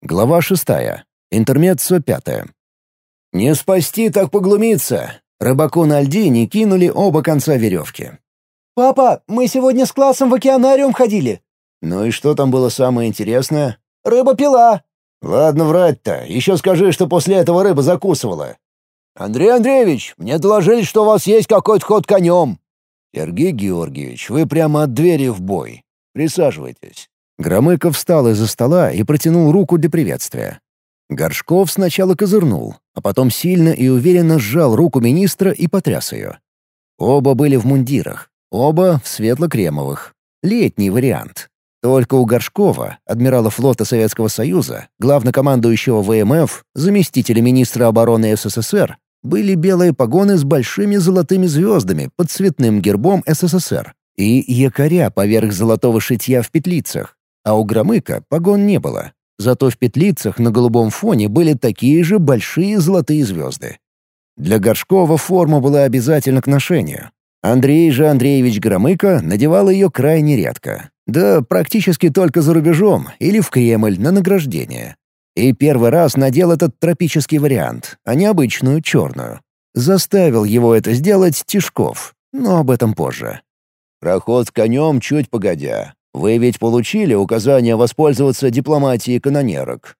Глава шестая. Интермеццо пятое. «Не спасти, так поглумиться!» Рыбаку на льдине кинули оба конца веревки. «Папа, мы сегодня с классом в океанариум ходили». «Ну и что там было самое интересное?» «Рыба-пила». «Ладно врать-то. Еще скажи, что после этого рыба закусывала». «Андрей Андреевич, мне доложили, что у вас есть какой-то ход конем». «Сергей Георгиевич, вы прямо от двери в бой. Присаживайтесь». Громыков встал из-за стола и протянул руку для приветствия. Горшков сначала козырнул, а потом сильно и уверенно сжал руку министра и потряс ее. Оба были в мундирах, оба в светло-кремовых. Летний вариант. Только у Горшкова, адмирала флота Советского Союза, главнокомандующего ВМФ, заместителя министра обороны СССР, были белые погоны с большими золотыми звездами под цветным гербом СССР и якоря поверх золотого шитья в петлицах, а у Громыка погон не было. Зато в петлицах на голубом фоне были такие же большие золотые звезды. Для Горшкова форма была обязательна к ношению. Андрей же Андреевич Громыко надевал ее крайне редко. Да практически только за рубежом или в Кремль на награждение. И первый раз надел этот тропический вариант, а не обычную черную. Заставил его это сделать Тишков, но об этом позже. Проход с конем чуть погодя, вы ведь получили указание воспользоваться дипломатией канонерок?»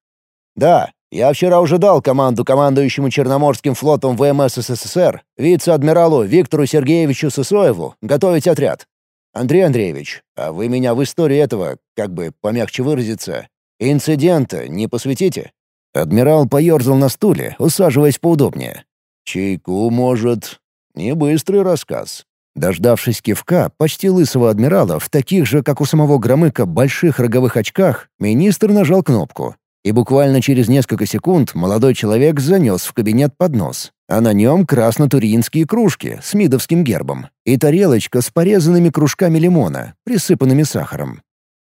«Да, я вчера уже дал команду командующему Черноморским флотом ВМС СССР, вице-адмиралу Виктору Сергеевичу Сысоеву, готовить отряд. Андрей Андреевич, а вы меня в историю этого, как бы помягче выразиться, инцидента не посвятите?» Адмирал поерзал на стуле, усаживаясь поудобнее. «Чайку, может. Не быстрый рассказ. Дождавшись кивка почти лысого адмирала в таких же, как у самого Громыка, больших роговых очках, министр нажал кнопку. И буквально через несколько секунд молодой человек занес в кабинет поднос, а на нем красно-туринские кружки с мидовским гербом и тарелочка с порезанными кружками лимона, присыпанными сахаром.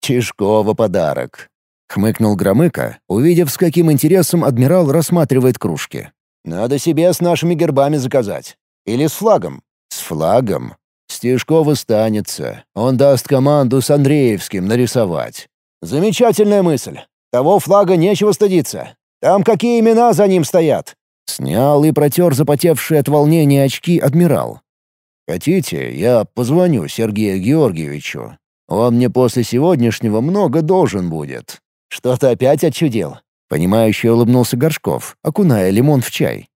«Чешкова подарок», — хмыкнул Громыка, увидев, с каким интересом адмирал рассматривает кружки. «Надо себе с нашими гербами заказать. Или с флагом. Флагом? Стежков останется. Он даст команду с Андреевским нарисовать. Замечательная мысль. Того флага нечего стыдиться. Там какие имена за ним стоят? Снял и протер запотевшие от волнения очки адмирал. «Хотите, я позвоню Сергею Георгиевичу. Он мне после сегодняшнего много должен будет». «Что-то опять отчудил?» Понимающе улыбнулся Горшков, окуная лимон в чай.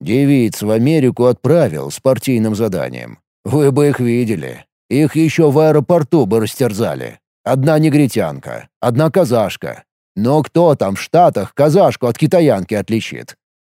Девиц в Америку отправил с партийным заданием. Вы бы их видели. Их еще в аэропорту бы растерзали. Одна негритянка, одна казашка. Но кто там в Штатах казашку от китаянки отличит?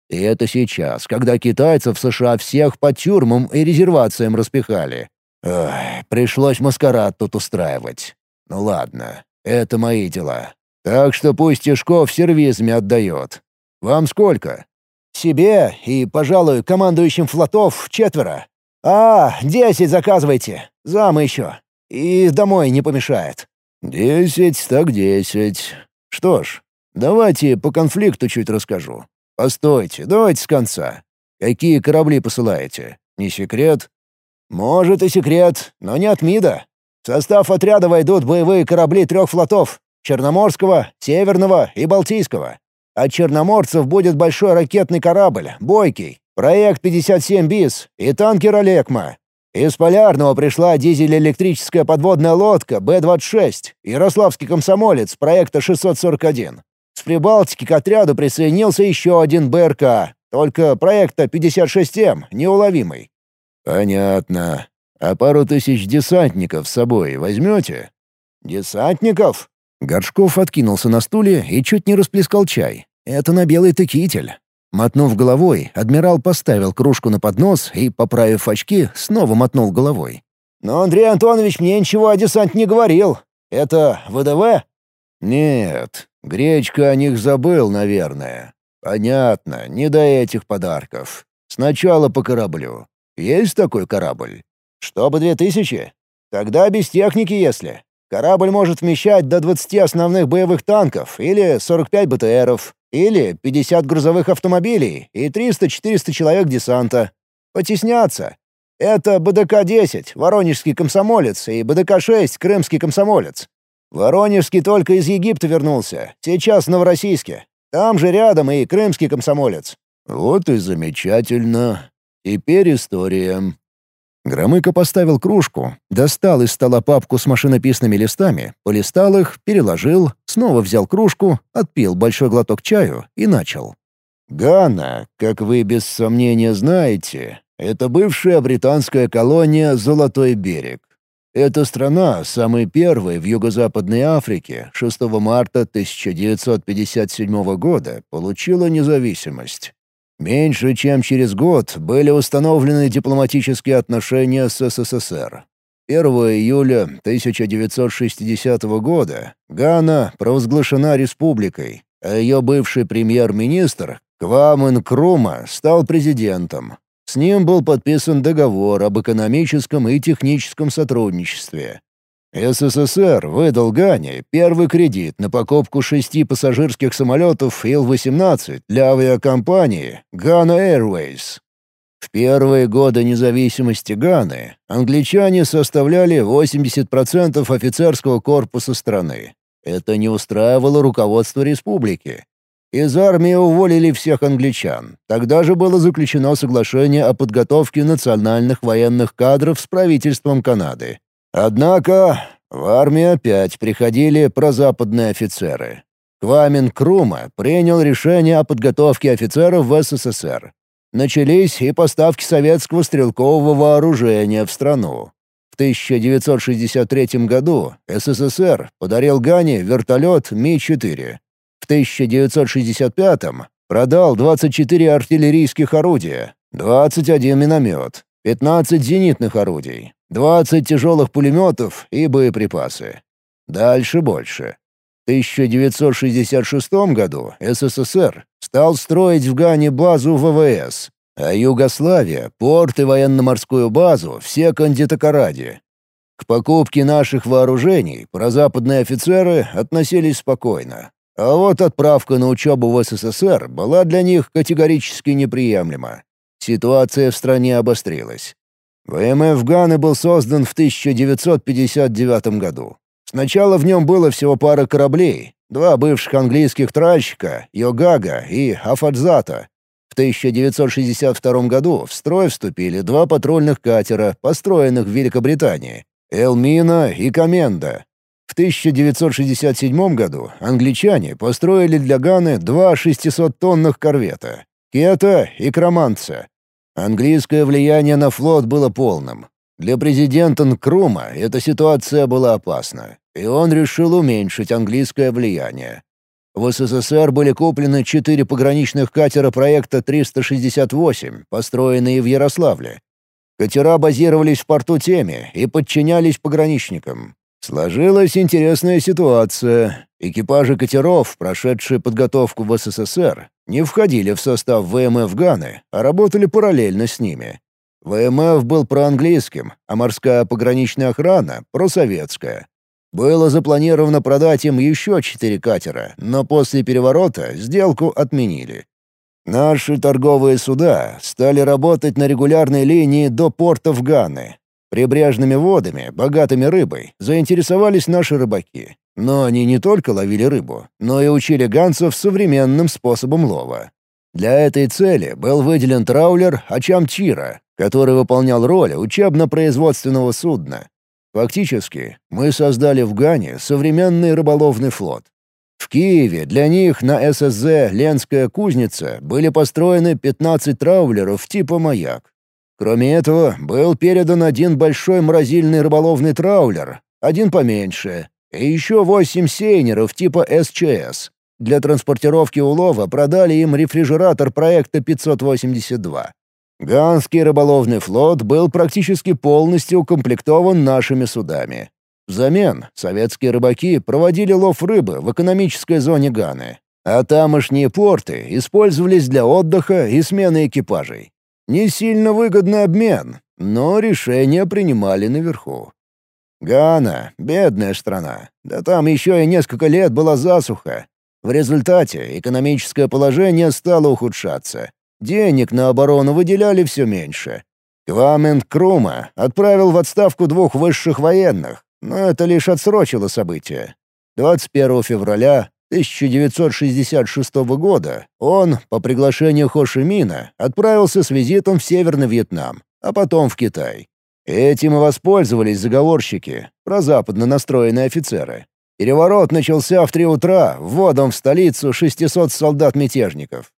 И это сейчас, когда китайцев в США всех по тюрьмам и резервациям распихали. Ой, пришлось маскарад тут устраивать. Ну ладно, это мои дела. Так что пусть Тишков сервизами отдает. Вам сколько? Себе и, пожалуй, командующим флотов четверо. А, десять заказывайте. Замы еще. И домой не помешает. Десять так десять. Что ж, давайте по конфликту чуть расскажу. Постойте, давайте с конца. Какие корабли посылаете? Не секрет? Может и секрет, но не от МИДа. В состав отряда войдут боевые корабли трех флотов — Черноморского, Северного и Балтийского. От черноморцев будет большой ракетный корабль, «Бойкий», проект 57 БИС и танкер «Олекма». Из Полярного пришла дизель-электрическая подводная лодка Б-26, Ярославский комсомолец проекта 641. С Прибалтики к отряду присоединился еще один БРК, только проекта 56М, неуловимый. «Понятно. А пару тысяч десантников с собой возьмете?» «Десантников?» Горшков откинулся на стуле и чуть не расплескал чай. Это на белый текитель. Мотнув головой, адмирал поставил кружку на поднос и, поправив очки, снова мотнул головой. «Но Андрей Антонович мне ничего о десанте не говорил. Это ВДВ?» «Нет, Гречка о них забыл, наверное. Понятно, не до этих подарков. Сначала по кораблю. Есть такой корабль?» «Чтобы две тысячи? Тогда без техники, если. Корабль может вмещать до 20 основных боевых танков или 45 БТРов, или 50 грузовых автомобилей и 300-400 человек десанта. Потесняться. Это БДК-10, Воронежский комсомолец, и БДК-6, Крымский комсомолец. Воронежский только из Египта вернулся, сейчас в Новороссийске. Там же рядом и крымский комсомолец». «Вот и замечательно. Теперь история». Громыко поставил кружку, достал из стола папку с машинописными листами, полистал их, переложил, снова взял кружку, отпил большой глоток чаю и начал. «Гана, как вы без сомнения знаете, это бывшая британская колония «Золотой берег». Эта страна, самая первая в Юго-Западной Африке, 6 марта 1957 года получила независимость. Меньше чем через год были установлены дипломатические отношения с СССР. 1 июля 1960 года Гана провозглашена республикой, а ее бывший премьер-министр Квамен Крума стал президентом. С ним был подписан договор об экономическом и техническом сотрудничестве. СССР выдал Гане первый кредит на покупку шести пассажирских самолетов Ил-18 для авиакомпании Ghana Airways. В первые годы независимости Ганы англичане составляли 80% офицерского корпуса страны. Это не устраивало руководство республики. Из армии уволили всех англичан. Тогда же было заключено соглашение о подготовке национальных военных кадров с правительством Канады. Однако в армию опять приходили прозападные офицеры. Квамин Крума принял решение о подготовке офицеров в СССР. Начались и поставки советского стрелкового вооружения в страну. В 1963 году СССР подарил Гане вертолет Ми-4. В 1965 продал 24 артиллерийских орудия, 21 миномет, 15 зенитных орудий, 20 тяжелых пулеметов и боеприпасы. Дальше больше. В 1966 году СССР стал строить в Гане базу ВВС, а Югославия — порт и военно-морскую базу в Секонде-Токараде. К покупке наших вооружений прозападные офицеры относились спокойно. А вот отправка на учебу в СССР была для них категорически неприемлема. Ситуация в стране обострилась. ВМФ Ганы был создан в 1959 году. Сначала в нем было всего пара кораблей, два бывших английских тральщика, Йогага и Афадзата. В 1962 году в строй вступили два патрульных катера, построенных в Великобритании — «Элмина» и «Коменда». В 1967 году англичане построили для Ганы два 600-тонных корвета — «Кета» и «Кроманца», Английское влияние на флот было полным. Для президента Нкрума эта ситуация была опасна, и он решил уменьшить английское влияние. В СССР были куплены четыре пограничных катера проекта 368, построенные в Ярославле. Катера базировались в порту Теме и подчинялись пограничникам. Сложилась интересная ситуация. Экипажи катеров, прошедшие подготовку в СССР, не входили в состав ВМФ Ганы, а работали параллельно с ними. ВМФ был проанглийским, а морская пограничная охрана — просоветская. Было запланировано продать им еще четыре катера, но после переворота сделку отменили. Наши торговые суда стали работать на регулярной линии до портов Ганы, Прибрежными водами, богатыми рыбой, заинтересовались наши рыбаки. Но они не только ловили рыбу, но и учили ганцев современным способом лова. Для этой цели был выделен траулер Ачамчира, который выполнял роль учебно-производственного судна. Фактически, мы создали в Гане современный рыболовный флот. В Киеве для них на ССЗ «Ленская кузница» были построены 15 траулеров типа «Маяк». Кроме этого, был передан один большой морозильный рыболовный траулер, один поменьше, и еще восемь сейнеров типа СЧС. Для транспортировки улова продали им рефрижератор проекта 582. Ганский рыболовный флот был практически полностью укомплектован нашими судами. Взамен советские рыбаки проводили лов рыбы в экономической зоне Ганы, а тамошние порты использовались для отдыха и смены экипажей. Не сильно выгодный обмен, но решения принимали наверху. Гана — бедная страна, да там еще и несколько лет была засуха. В результате экономическое положение стало ухудшаться. Денег на оборону выделяли все меньше. Квамент Крума отправил в отставку двух высших военных, но это лишь отсрочило события. 21 февраля 1966 года он, по приглашению Хо Ши Мина, отправился с визитом в Северный Вьетнам, а потом в Китай. Этим и воспользовались заговорщики, прозападно настроенные офицеры. Переворот начался в три утра, вводом в столицу 600 солдат-мятежников.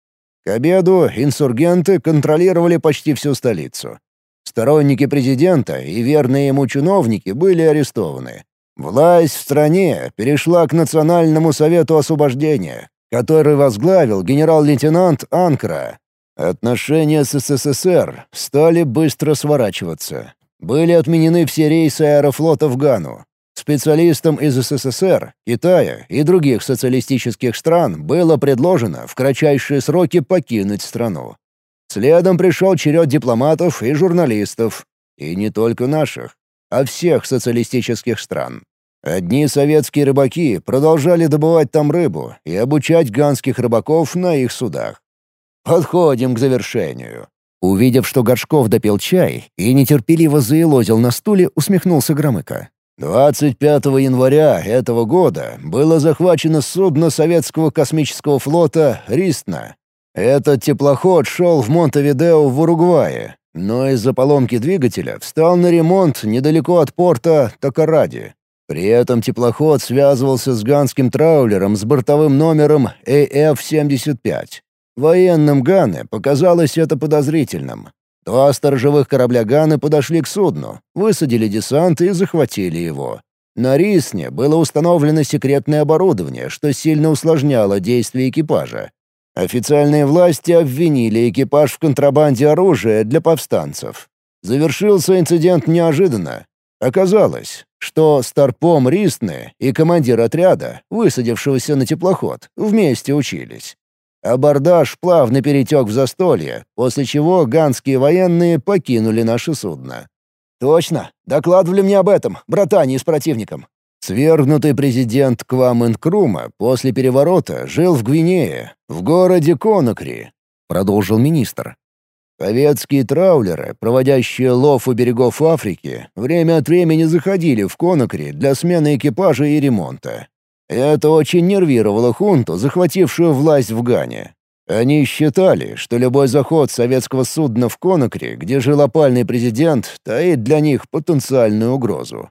К обеду инсургенты контролировали почти всю столицу. Сторонники президента и верные ему чиновники были арестованы. Власть в стране перешла к Национальному совету освобождения, который возглавил генерал-лейтенант Анкра. Отношения с СССР стали быстро сворачиваться. Были отменены все рейсы аэрофлота в Гану. Специалистам из СССР, Китая и других социалистических стран было предложено в кратчайшие сроки покинуть страну. Следом пришел черед дипломатов и журналистов, и не только наших, а всех социалистических стран. Одни советские рыбаки продолжали добывать там рыбу и обучать ганских рыбаков на их судах. Подходим к завершению. Увидев, что Горшков допил чай и нетерпеливо заелозил на стуле, усмехнулся Громыко. 25 января этого года было захвачено судно советского космического флота «Ристна». Этот теплоход шел в Монтевидео в Уругвае, но из-за поломки двигателя встал на ремонт недалеко от порта Токаради. При этом теплоход связывался с ганским траулером с бортовым номером AF-75. Военным Ганы показалось это подозрительным. Два сторожевых корабля Ганы подошли к судну, высадили десант и захватили его. На Рисне было установлено секретное оборудование, что сильно усложняло действия экипажа. Официальные власти обвинили экипаж в контрабанде оружия для повстанцев. Завершился инцидент неожиданно. Оказалось, что старпом Ристны и командир отряда, высадившегося на теплоход, вместе учились. Абордаж плавно перетек в застолье, после чего ганские военные покинули наше судно. «Точно! Докладывали мне об этом, братане с противником!» Свергнутый президент Квамен-Крума после переворота жил в Гвинее, в городе Конакри, — продолжил министр. Советские траулеры, проводящие лов у берегов Африки, время от времени заходили в Конакри для смены экипажа и ремонта. Это очень нервировало хунту, захватившую власть в Гане. Они считали, что любой заход советского судна в Конакри, где жил опальный президент, таит для них потенциальную угрозу.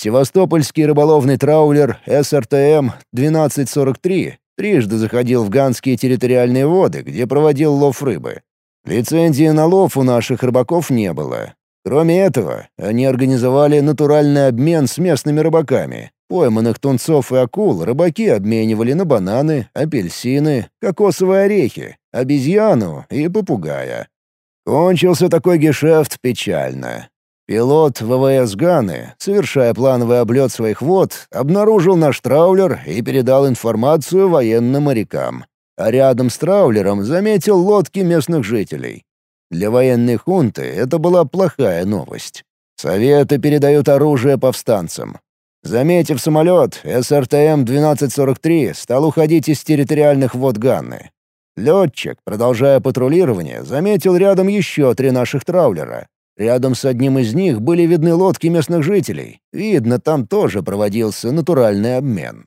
Севастопольский рыболовный траулер СРТМ-1243 трижды заходил в ганские территориальные воды, где проводил лов рыбы. Лицензии на лов у наших рыбаков не было. Кроме этого, они организовали натуральный обмен с местными рыбаками, Пойманных тунцов и акул рыбаки обменивали на бананы, апельсины, кокосовые орехи, обезьяну и попугая. Кончился такой гешефт печально. Пилот ВВС Ганы, совершая плановый облет своих вод, обнаружил наш траулер и передал информацию военным морякам. А рядом с траулером заметил лодки местных жителей. Для военной хунты это была плохая новость. Советы передают оружие повстанцам, Заметив самолет, СРТМ-1243 стал уходить из территориальных вод Ганны. Летчик, продолжая патрулирование, заметил рядом еще три наших траулера. Рядом с одним из них были видны лодки местных жителей. Видно, там тоже проводился натуральный обмен.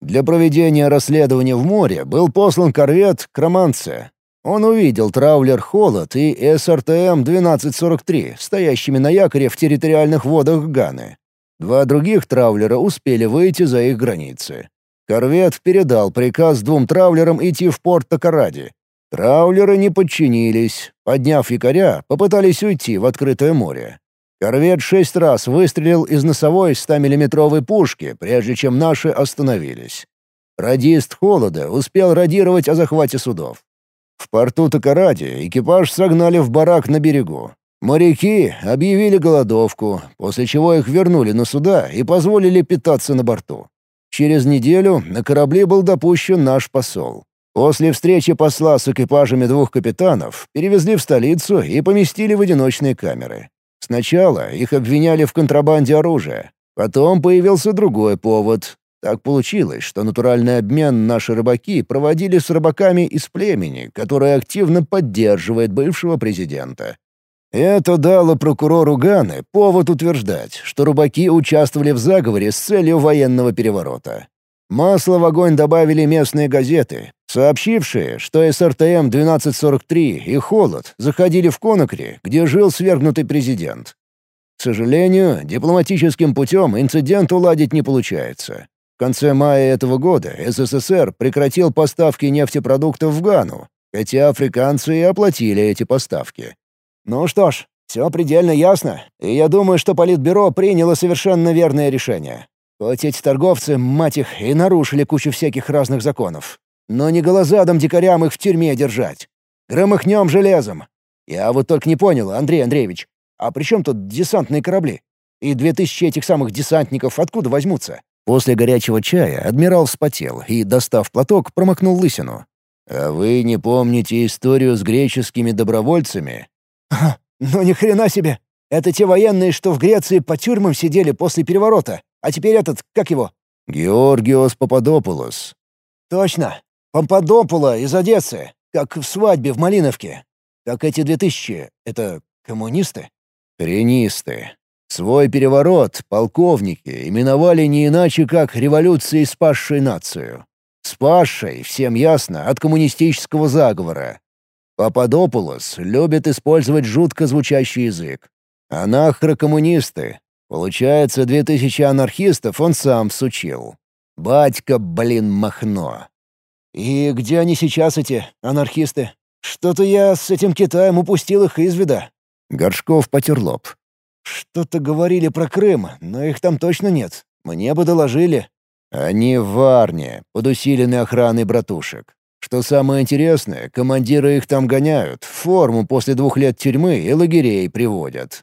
Для проведения расследования в море был послан корвет «Кроманце». Он увидел траулер «Холод» и СРТМ-1243, стоящими на якоре в территориальных водах Ганы. Два других траулера успели выйти за их границы. Корвет передал приказ двум траулерам идти в порт Токаради. Траулеры не подчинились. Подняв якоря, попытались уйти в открытое море. Корвет шесть раз выстрелил из носовой 100-миллиметровой пушки, прежде чем наши остановились. Радист Холода успел радировать о захвате судов. В порту Токаради экипаж согнали в барак на берегу. Моряки объявили голодовку, после чего их вернули на суда и позволили питаться на борту. Через неделю на корабле был допущен наш посол. После встречи посла с экипажами двух капитанов перевезли в столицу и поместили в одиночные камеры. Сначала их обвиняли в контрабанде оружия. Потом появился другой повод. Так получилось, что натуральный обмен наши рыбаки проводили с рыбаками из племени, которое активно поддерживает бывшего президента. Это дало прокурору Ганы повод утверждать, что рыбаки участвовали в заговоре с целью военного переворота. Масло в огонь добавили местные газеты, сообщившие, что СРТМ-1243 и «Холод» заходили в Конакри, где жил свергнутый президент. К сожалению, дипломатическим путем инцидент уладить не получается. В конце мая этого года СССР прекратил поставки нефтепродуктов в Гану, хотя африканцы и оплатили эти поставки. Ну что ж, все предельно ясно, и я думаю, что Политбюро приняло совершенно верное решение. Хоть эти торговцы, мать их, и нарушили кучу всяких разных законов. Но не голозадом дикарям их в тюрьме держать. Громыхнем железом. Я вот только не понял, Андрей Андреевич, а при чем тут десантные корабли? И две тысячи этих самых десантников откуда возьмутся? После горячего чая адмирал вспотел и, достав платок, промокнул лысину. «А вы не помните историю с греческими добровольцами?» «Ага, ну ни хрена себе! Это те военные, что в Греции по тюрьмам сидели после переворота. А теперь этот, как его?» «Георгиос Пападопулос». «Точно. Пападопула из Одессы. Как в свадьбе в Малиновке. Как эти две тысячи. Это коммунисты?» «Ренисты. Свой переворот полковники именовали не иначе, как революцией, спасшей нацию. Спасшей, всем ясно, от коммунистического заговора. Пападопулос любит использовать жутко звучащий язык. Анахрокоммунисты, Получается, две тысячи анархистов он сам всучил. Батька, блин, Махно. И где они сейчас, эти анархисты? Что-то я с этим Китаем упустил их из вида. Горшков потер лоб. Что-то говорили про Крым, но их там точно нет. Мне бы доложили. Они в Варне, под усиленной охраной братушек. Что самое интересное, командиры их там гоняют, форму после двух лет тюрьмы и лагерей приводят.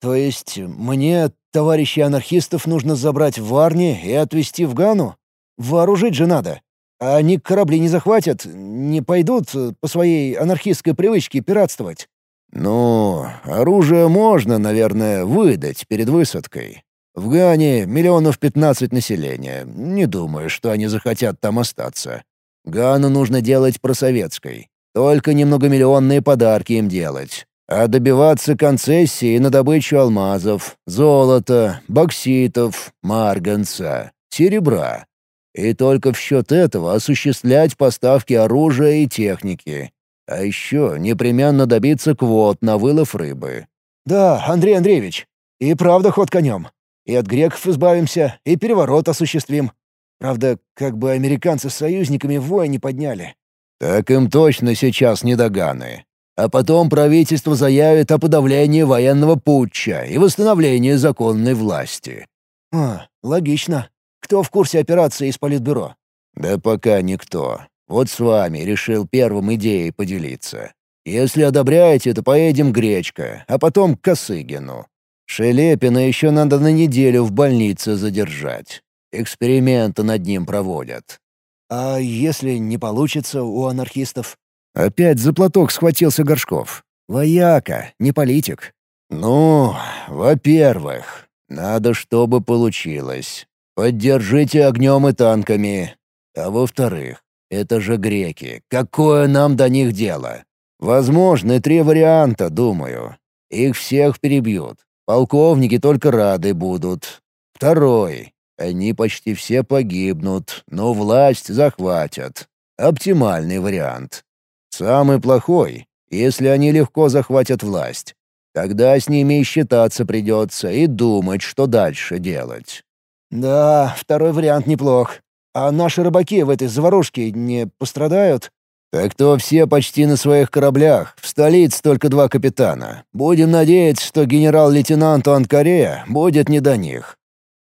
То есть мне Товарищей анархистов нужно забрать в Варне и отвезти в Гану? Вооружить же надо. А они корабли не захватят, не пойдут э, по своей анархистской привычке пиратствовать. «Ну, оружие можно, наверное, выдать перед высадкой. В Гане миллионов пятнадцать населения. Не думаю, что они захотят там остаться. Гану нужно делать просоветской. Только немногомиллионные подарки им делать а добиваться концессии на добычу алмазов, золота, бокситов, марганца, серебра. И только в счет этого осуществлять поставки оружия и техники. А еще непременно добиться квот на вылов рыбы. «Да, Андрей Андреевич, и правда ход конем. И от греков избавимся, и переворот осуществим. Правда, как бы американцы с союзниками вой не подняли». «Так им точно сейчас не доганы. А потом правительство заявит о подавлении военного путча и восстановлении законной власти. А, логично. Кто в курсе операции из Политбюро? Да пока никто. Вот с вами решил первым идеей поделиться. Если одобряете, то поедем Гречка, а потом к Косыгину. Шелепина еще надо на неделю в больнице задержать. Эксперименты над ним проводят. А если не получится у анархистов? Опять за платок схватился Горшков. Вояка, не политик. «Ну, во-первых, надо, чтобы получилось. Поддержите огнем и танками. А во-вторых, это же греки. Какое нам до них дело? Возможны три варианта, думаю. Их всех перебьют. Полковники только рады будут. Второй. Они почти все погибнут, но власть захватят. Оптимальный вариант. Самый плохой, если они легко захватят власть. Тогда с ними и считаться придется, и думать, что дальше делать. Да, второй вариант неплох. А наши рыбаки в этой заварушке не пострадают? Так то все почти на своих кораблях. В столице только два капитана. Будем надеяться, что генерал-лейтенанту Анкаре будет не до них.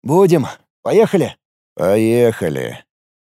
Будем. Поехали? Поехали.